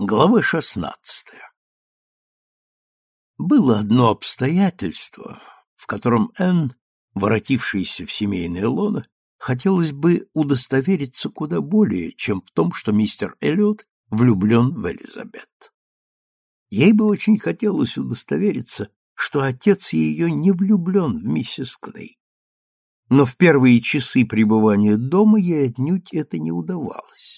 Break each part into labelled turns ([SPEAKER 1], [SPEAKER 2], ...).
[SPEAKER 1] Глава шестнадцатая Было одно обстоятельство, в котором Энн, воротившаяся в семейное лоно, хотелось бы удостовериться куда более, чем в том, что мистер Эллиот влюблен в Элизабет. Ей бы очень хотелось удостовериться, что отец ее не влюблен в миссис Клей. Но в первые часы пребывания дома ей отнюдь это не удавалось.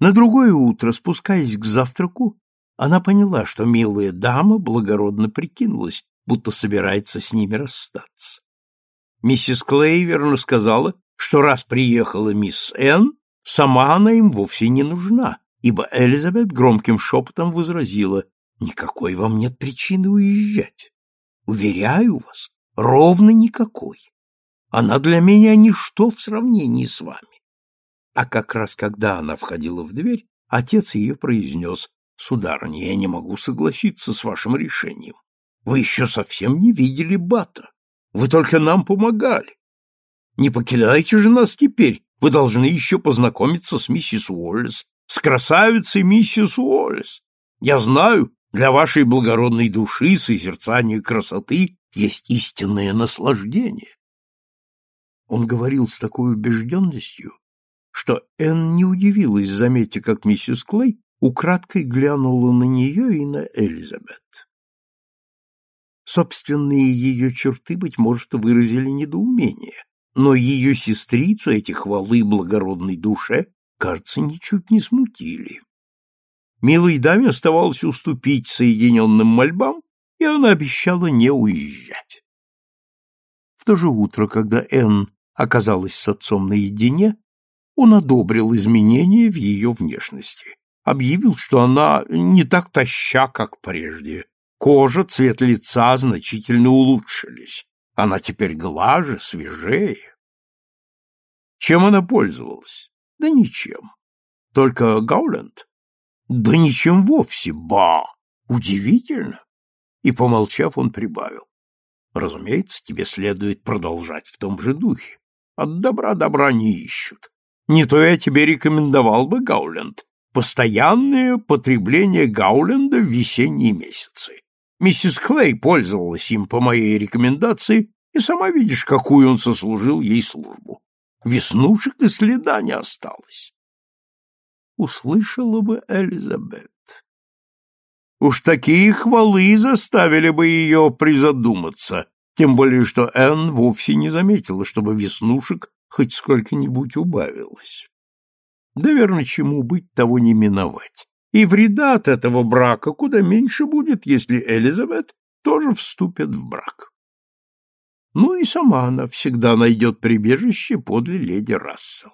[SPEAKER 1] На другое утро, спускаясь к завтраку, она поняла, что милая дама благородно прикинулась, будто собирается с ними расстаться. Миссис Клей верно сказала, что раз приехала мисс Энн, сама она им вовсе не нужна, ибо Элизабет громким шепотом возразила, «Никакой вам нет причины уезжать. Уверяю вас, ровно никакой. Она для меня ничто в сравнении с вами. А как раз когда она входила в дверь, отец ее произнес, «Сударыня, я не могу согласиться с вашим решением. Вы еще совсем не видели Бата. Вы только нам помогали. Не покидайте же нас теперь. Вы должны еще познакомиться с миссис Уоллес, с красавицей миссис Уоллес. Я знаю, для вашей благородной души созерцание красоты есть истинное наслаждение. Он говорил с такой убежденностью, что Энн не удивилась, заметив, как миссис Клей украдкой глянула на нее и на Элизабет. Собственные ее черты, быть может, выразили недоумение, но ее сестрицу эти хвалы благородной душе, кажется, ничуть не смутили. Милой даме оставалось уступить соединенным мольбам, и она обещала не уезжать. В то же утро, когда Энн оказалась с отцом наедине, он одобрил изменения в ее внешности, объявил, что она не так таща, как прежде. Кожа, цвет лица значительно улучшились. Она теперь глаже, свежее. Чем она пользовалась? Да ничем. Только Гауленд? Да ничем вовсе, ба! Удивительно! И, помолчав, он прибавил. Разумеется, тебе следует продолжать в том же духе. От добра добра не ищут. Не то я тебе рекомендовал бы Гауленд. Постоянное потребление Гауленда в весенние месяцы. Миссис Клей пользовалась им по моей рекомендации, и сама видишь, какую он сослужил ей службу. Веснушек и следа не осталось. Услышала бы Элизабет. Уж такие хвалы заставили бы ее призадуматься, тем более что Энн вовсе не заметила, чтобы веснушек хоть сколько-нибудь убавилось. Да верно, чему быть, того не миновать. И вреда от этого брака куда меньше будет, если Элизабет тоже вступит в брак. Ну и сама она всегда найдет прибежище подле леди Рассел.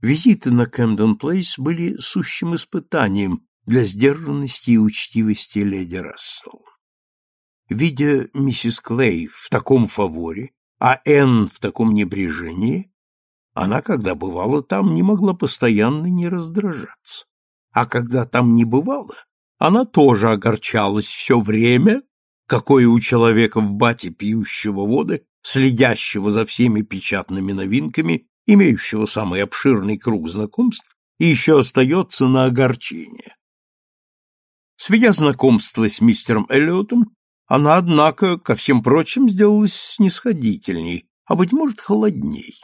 [SPEAKER 1] Визиты на Кэмден-Плейс были сущим испытанием для сдержанности и учтивости леди Рассел. Видя миссис Клей в таком фаворе, а Энн в таком небрежении, она, когда бывала там, не могла постоянно не раздражаться. А когда там не бывало, она тоже огорчалась все время, какое у человека в бате пьющего воды, следящего за всеми печатными новинками, имеющего самый обширный круг знакомств, и еще остается на огорчение. Сведя знакомство с мистером Эллиотом, она, однако, ко всем прочим сделалась снисходительней, а, быть может, холодней.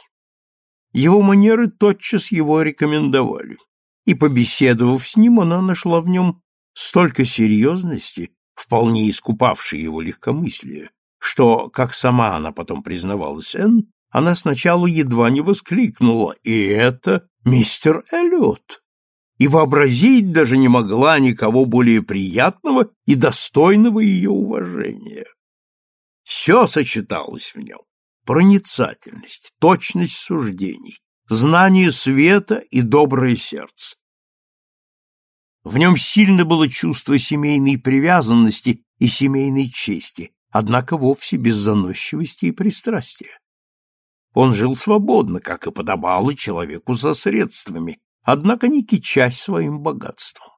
[SPEAKER 1] Его манеры тотчас его рекомендовали, и, побеседовав с ним, она нашла в нем столько серьезности, вполне искупавшей его легкомыслие, что, как сама она потом признавалась Энн, она сначала едва не воскликнула «И это мистер Эллиот!» И вообразить даже не могла никого более приятного и достойного ее уважения. Все сочеталось в нем — проницательность, точность суждений, знание света и доброе сердце. В нем сильно было чувство семейной привязанности и семейной чести, однако вовсе без заносчивости и пристрастия. Он жил свободно, как и подобало человеку со средствами, однако не кичась своим богатством.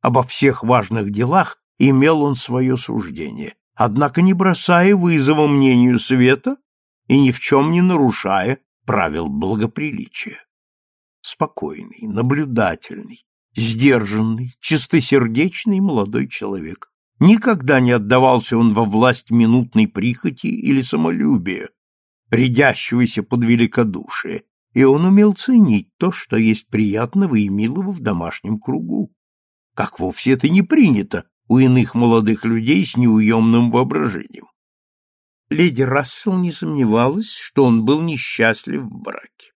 [SPEAKER 1] Обо всех важных делах имел он свое суждение, однако не бросая вызова мнению света и ни в чем не нарушая правил благоприличия. Спокойный, наблюдательный, сдержанный, чистосердечный молодой человек. Никогда не отдавался он во власть минутной прихоти или самолюбия, рядящегося под великодушие, и он умел ценить то, что есть приятного и милого в домашнем кругу. Как вовсе это не принято у иных молодых людей с неуемным воображением. Леди Рассел не сомневалась, что он был несчастлив в браке.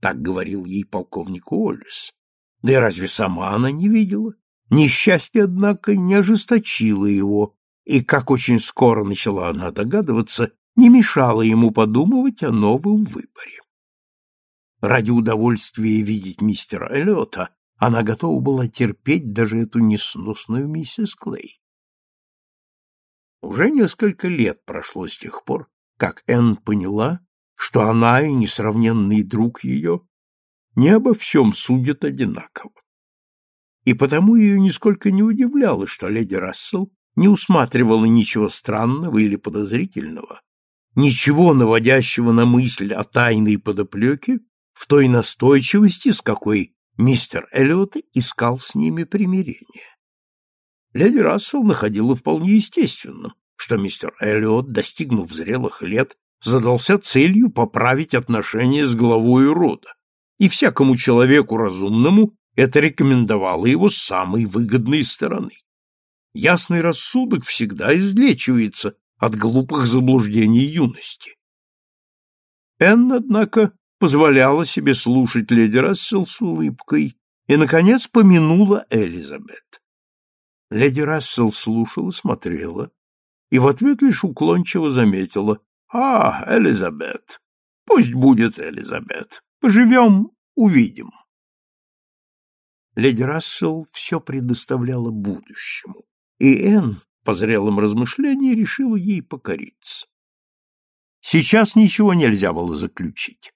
[SPEAKER 1] Так говорил ей полковник Уоллес. Да и разве сама она не видела? Несчастье, однако, не ожесточило его, и, как очень скоро начала она догадываться, не мешало ему подумывать о новом выборе. Ради удовольствия видеть мистера Эллиота она готова была терпеть даже эту несносную миссис Клей. Уже несколько лет прошло с тех пор, как Энн поняла, что она и несравненный друг ее не обо всем судят одинаково. И потому ее нисколько не удивляло, что леди Рассел не усматривала ничего странного или подозрительного, ничего наводящего на мысль о тайной подоплеке в той настойчивости, с какой мистер Эллиот искал с ними примирение. Леди Рассел находила вполне естественным, что мистер Эллиот, достигнув зрелых лет, задался целью поправить отношения с главой рода, и всякому человеку разумному это рекомендовало его с самой выгодной стороны. Ясный рассудок всегда излечивается от глупых заблуждений юности. Энн, однако, позволяла себе слушать леди Рассел с улыбкой и, наконец, помянула Элизабет. Леди Рассел слушала, смотрела и в ответ лишь уклончиво заметила. — А, Элизабет, пусть будет Элизабет. Поживем, увидим. Леди Рассел все предоставляла будущему, и Энн, по зрелым размышлениям, решила ей покориться. Сейчас ничего нельзя было заключить.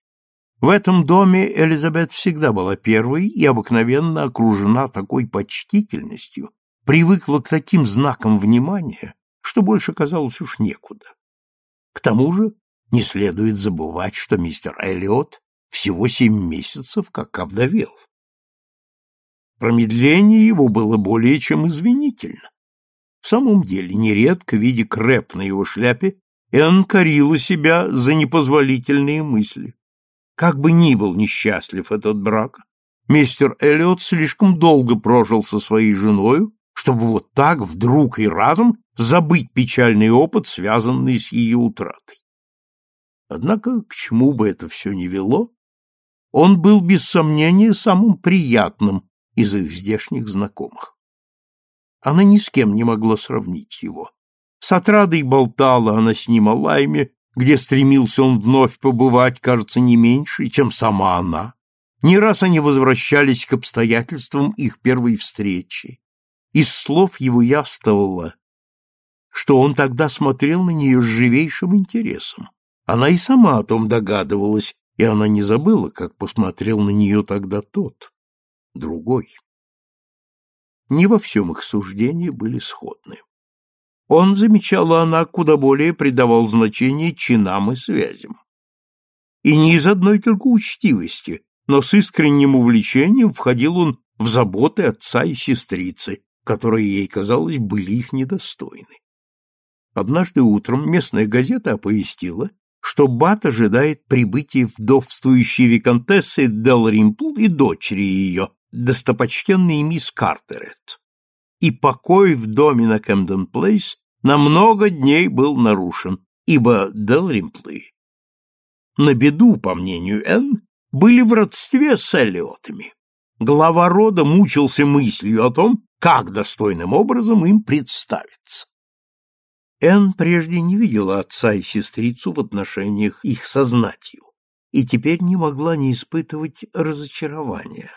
[SPEAKER 1] В этом доме Элизабет всегда была первой и обыкновенно окружена такой почтительностью, привыкла к таким знакам внимания, что больше казалось уж некуда. К тому же не следует забывать, что мистер Эллиот всего семь месяцев как овдовел. Промедление его было более чем извинительно. В самом деле, нередко, видя крэп на его шляпе, Энн корила себя за непозволительные мысли. Как бы ни был несчастлив этот брак, мистер Эллиот слишком долго прожил со своей женою, чтобы вот так вдруг и разом забыть печальный опыт, связанный с ее утратой. Однако, к чему бы это все ни вело, он был без сомнения самым приятным из их здешних знакомых. Она ни с кем не могла сравнить его. С отрадой болтала она с ним о лайме, где стремился он вновь побывать, кажется, не меньше, чем сама она. Не раз они возвращались к обстоятельствам их первой встречи, из слов его яствовало, что он тогда смотрел на нее с живейшим интересом. Она и сама о том догадывалась, и она не забыла, как посмотрел на нее тогда тот, другой. Не во всем их суждения были сходны. Он, замечала она, куда более придавал значение чинам и связям. И не из одной только учтивости, но с искренним увлечением входил он в заботы отца и сестрицы, которые ей, казалось, были их недостойны. Однажды утром местная газета оповестила, что Бат ожидает прибытия вдовствующей виконтессы Делримпл и дочери ее, достопочтенной мисс Картерет. И покой в доме на Кэмден-Плейс на много дней был нарушен, ибо Делримплы на беду, по мнению Энн, были в родстве с Эллиотами. Глава рода мучился мыслью о том, как достойным образом им представиться. Энн прежде не видела отца и сестрицу в отношениях их со и теперь не могла не испытывать разочарования.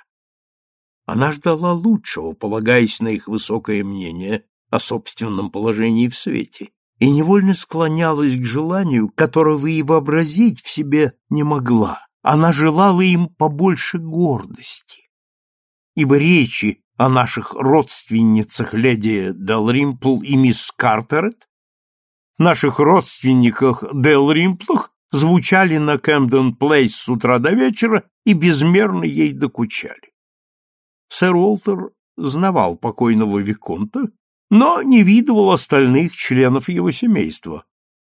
[SPEAKER 1] Она ждала лучшего, полагаясь на их высокое мнение о собственном положении в свете, и невольно склонялась к желанию, которого и вообразить в себе не могла. Она желала им побольше гордости. Ибо речи, о наших родственницах леди Делримпл и мисс Картерет, наших родственниках Делримплах звучали на Кэмден Плейс с утра до вечера и безмерно ей докучали. Сэр Уолтер знавал покойного Виконта, но не видывал остальных членов его семейства.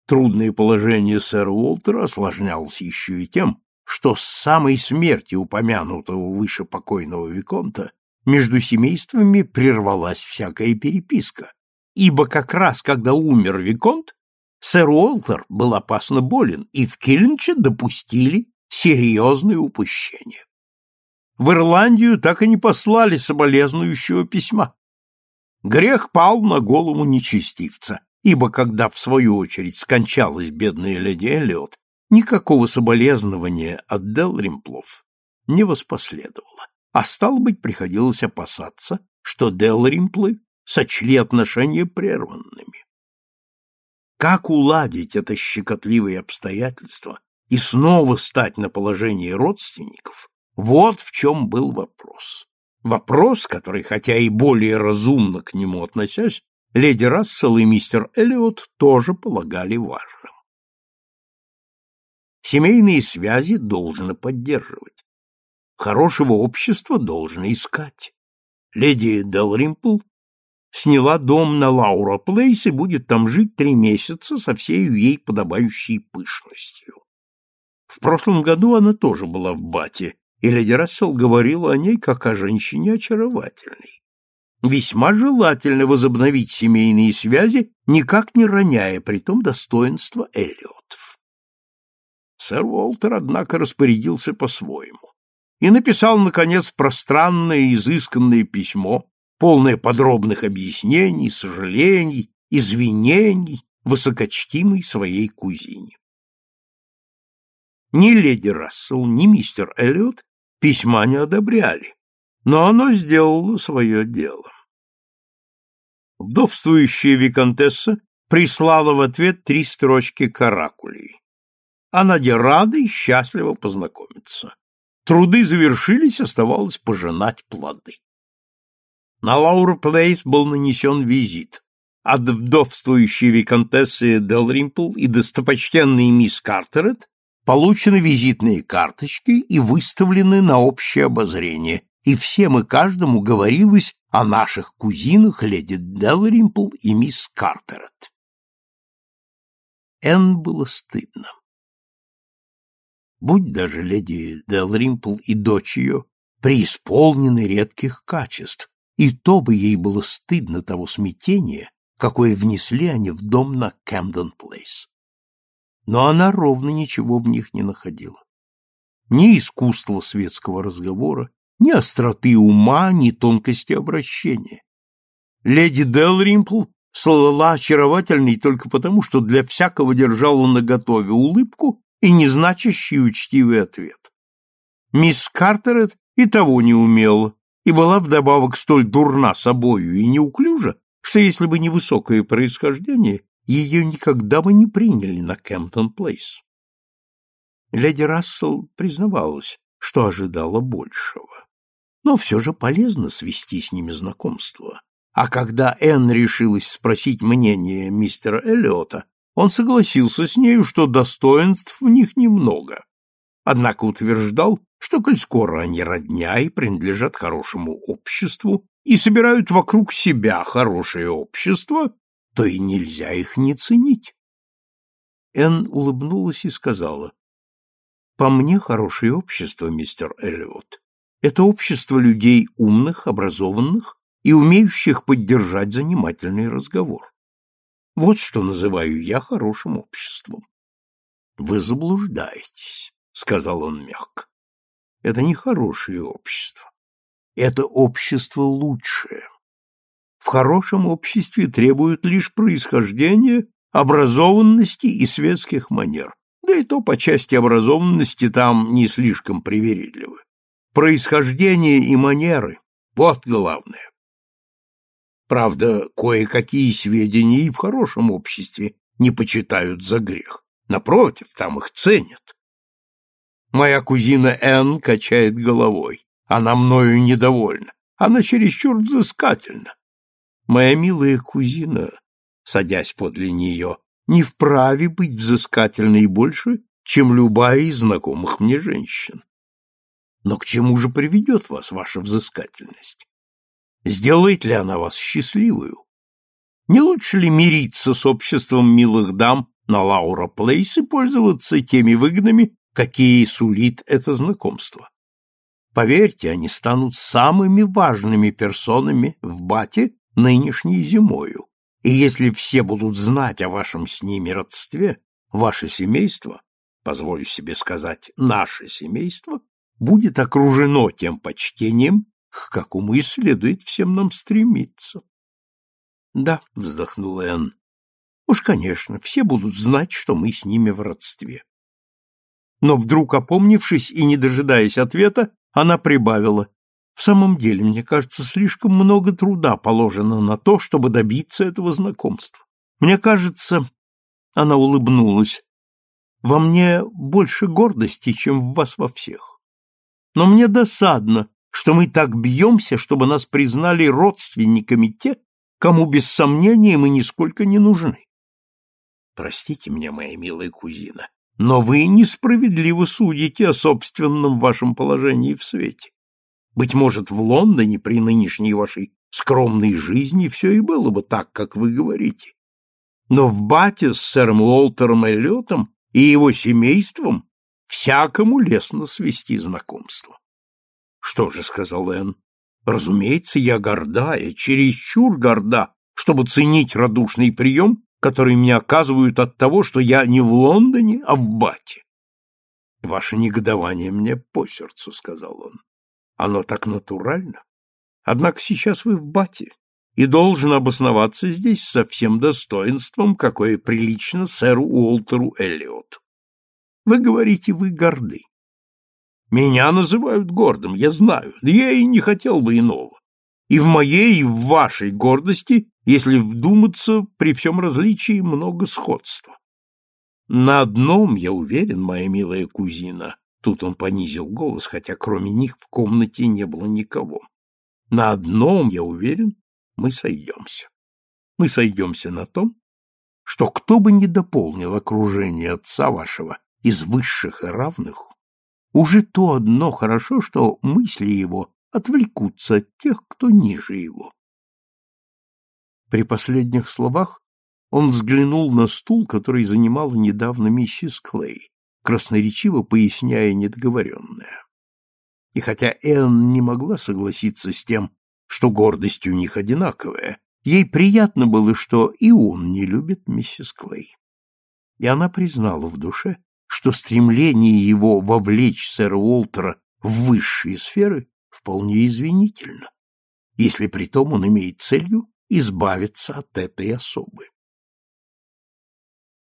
[SPEAKER 1] Трудное положение сэра Уолтера осложнялось еще и тем, что с самой смерти упомянутого выше покойного Виконта между семействами прервалась всякая переписка, ибо как раз когда умер Виконт, сэр Уолтер был опасно болен, и в Киллинче допустили серьезное упущение. В Ирландию так и не послали соболезнующего письма. Грех пал на голову нечестивца, ибо когда, в свою очередь, скончалась бедная леди Эллиот, никакого соболезнования от Делримплов не воспоследовало, а стало быть, приходилось опасаться, что Делримплы сочли отношения прерванными. Как уладить это щекотливое обстоятельство и снова стать на положение родственников, вот в чем был вопрос. Вопрос, который, хотя и более разумно к нему относясь, леди Рассел и мистер Эллиот тоже полагали важным. Семейные связи должно поддерживать. Хорошего общества должно искать. Леди Делримпл сняла дом на Лаура Плейс и будет там жить три месяца со всей ей подобающей пышностью. В прошлом году она тоже была в Бате, и леди Рассел говорила о ней как о женщине очаровательной. Весьма желательно возобновить семейные связи, никак не роняя при том достоинства Эллиотов. Сэр Уолтер, однако, распорядился по-своему и написал, наконец, пространное изысканное письмо, полное подробных объяснений, сожалений, извинений, высокочтимой своей кузине. Ни леди Рассел, ни мистер Эллиот письма не одобряли, но оно сделало свое дело. Вдовствующая виконтесса прислала в ответ три строчки каракулей. Она рада и счастлива познакомиться. Труды завершились, оставалось пожинать плоды. На Лауру Плейс был нанесен визит от вдовствующей виконтессы Делримпл и достопочтенной мисс Картерет получены визитные карточки и выставлены на общее обозрение, и всем и каждому говорилось о наших кузинах леди Делримпл и мисс Картерет. Энн было стыдно. Будь даже леди Делримпл и дочь ее преисполнены редких качеств, и то бы ей было стыдно того смятения, какое внесли они в дом на Кэмден-Плейс но она ровно ничего в них не находила. Ни искусства светского разговора, ни остроты ума, ни тонкости обращения. Леди Делримпл слала очаровательной только потому, что для всякого держала наготове улыбку и незначащий учтивый ответ. Мисс Картерет и того не умела, и была вдобавок столь дурна собою и неуклюжа, что если бы не высокое происхождение, ее никогда бы не приняли на Кемптон-Плейс. Леди Рассел признавалась, что ожидала большего. Но все же полезно свести с ними знакомство. А когда Энн решилась спросить мнение мистера Эллиота, он согласился с нею, что достоинств в них немного. Однако утверждал, что коль скоро они родня и принадлежат хорошему обществу и собирают вокруг себя хорошее общество, то и нельзя их не ценить. Энн улыбнулась и сказала, «По мне, хорошее общество, мистер Эллиот, это общество людей умных, образованных и умеющих поддержать занимательный разговор. Вот что называю я хорошим обществом». «Вы заблуждаетесь», — сказал он мягко. «Это не хорошее общество. Это общество лучшее. Хорошем обществе требуют лишь происхождения, образованности и светских манер. Да и то по части образованности там не слишком привередливы. Происхождение и манеры – вот главное. Правда, кое-какие сведения и в хорошем обществе не почитают за грех. Напротив, там их ценят. Моя кузина Энн качает головой. Она мною недовольна. Она чересчур взыскательна. Моя милая кузина, садясь подле нее, не вправе быть взыскательной больше, чем любая из знакомых мне женщин. Но к чему же приведет вас ваша взыскательность? Сделает ли она вас счастливую? Не лучше ли мириться с обществом милых дам на Лаура Плейс и пользоваться теми выгодами, какие сулит это знакомство? Поверьте, они станут самыми важными персонами в Бате нынешней зимою. И если все будут знать о вашем с ними родстве, ваше семейство, позволю себе сказать, наше семейство, будет окружено тем почтением, к какому и следует всем нам стремиться. — Да, — вздохнула Энн, — уж, конечно, все будут знать, что мы с ними в родстве. Но вдруг, опомнившись и не дожидаясь ответа, она прибавила, в самом деле, мне кажется, слишком много труда положено на то, чтобы добиться этого знакомства. Мне кажется, она улыбнулась, во мне больше гордости, чем в вас во всех. Но мне досадно, что мы так бьемся, чтобы нас признали родственниками те, кому без сомнения мы нисколько не нужны. Простите меня, моя милая кузина, но вы несправедливо судите о собственном вашем положении в свете. Быть может, в Лондоне при нынешней вашей скромной жизни все и было бы так, как вы говорите. Но в Бате с сэром Уолтером Эллиотом и его семейством всякому лестно свести знакомство. — Что же, — сказал Энн, — разумеется, я горда, и чересчур горда, чтобы ценить радушный прием, который мне оказывают от того, что я не в Лондоне, а в Бате. — Ваше негодование мне по сердцу, — сказал он. Оно так натурально. Однако сейчас вы в бате и должен обосноваться здесь со всем достоинством, какое прилично сэру Уолтеру Эллиоту. Вы говорите, вы горды. Меня называют гордым, я знаю, да я и не хотел бы иного. И в моей, и в вашей гордости, если вдуматься, при всем различии много сходства. На одном, я уверен, моя милая кузина, Тут он понизил голос, хотя кроме них в комнате не было никого. На одном, я уверен, мы сойдемся. Мы сойдемся на том, что кто бы ни дополнил окружение отца вашего из высших и равных, уже то одно хорошо, что мысли его отвлекутся от тех, кто ниже его. При последних словах он взглянул на стул, который занимала недавно миссис Клей красноречиво поясняя недоговоренное. И хотя Энн не могла согласиться с тем, что гордость у них одинаковая, ей приятно было, что и он не любит миссис Клей. И она признала в душе, что стремление его вовлечь сэра Уолтера в высшие сферы вполне извинительно, если при том он имеет целью избавиться от этой особы.